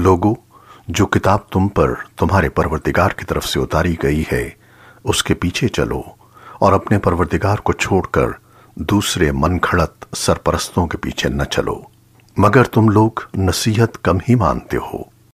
लोगो, जो किताब तुम पर तुम्हारे परवरदिगार की तरफ़ से उतारी गई है, उसके पीछे चलो और अपने परवरदिगार को छोड़कर दूसरे मन खड़त सरपरस्तों के पीछे न चलो। मगर तुम लोग नसीहत कम ही मानते हो।